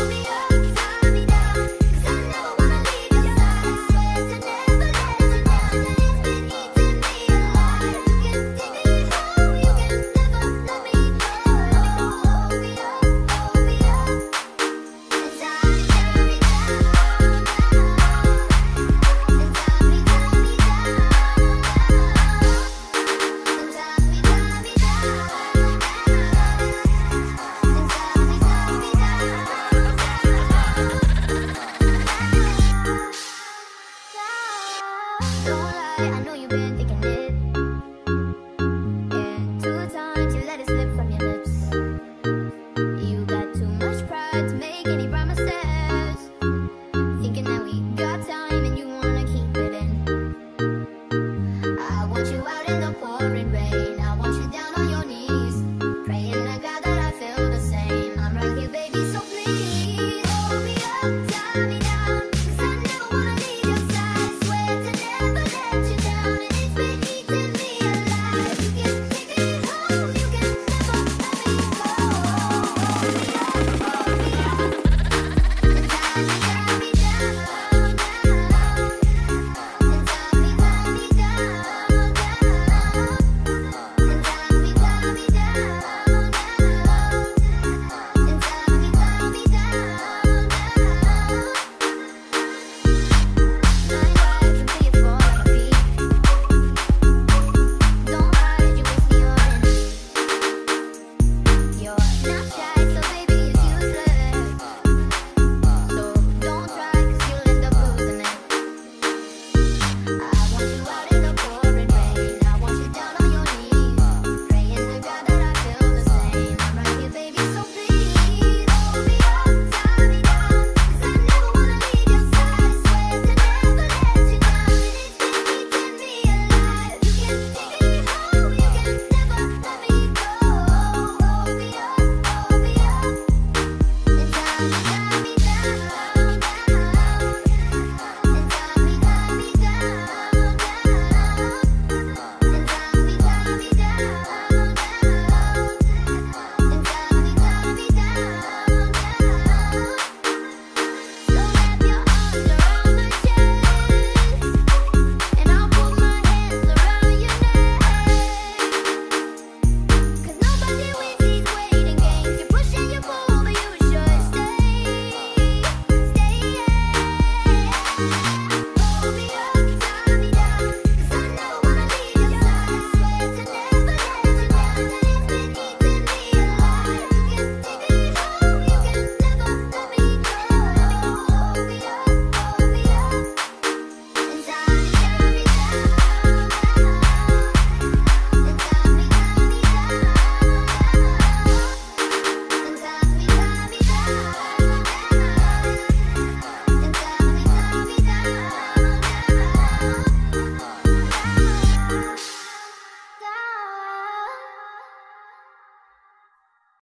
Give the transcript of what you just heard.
I'll Don't lie, I know you've been thinking it.